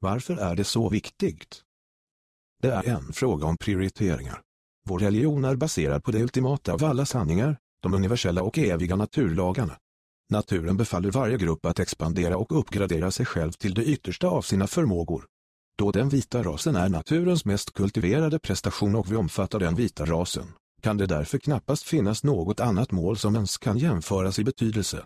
Varför är det så viktigt? Det är en fråga om prioriteringar. Vår religion är baserad på det ultimata av alla sanningar, de universella och eviga naturlagarna. Naturen befaller varje grupp att expandera och uppgradera sig själv till det yttersta av sina förmågor. Då den vita rasen är naturens mest kultiverade prestation och vi omfattar den vita rasen, kan det därför knappast finnas något annat mål som ens kan jämföras i betydelse.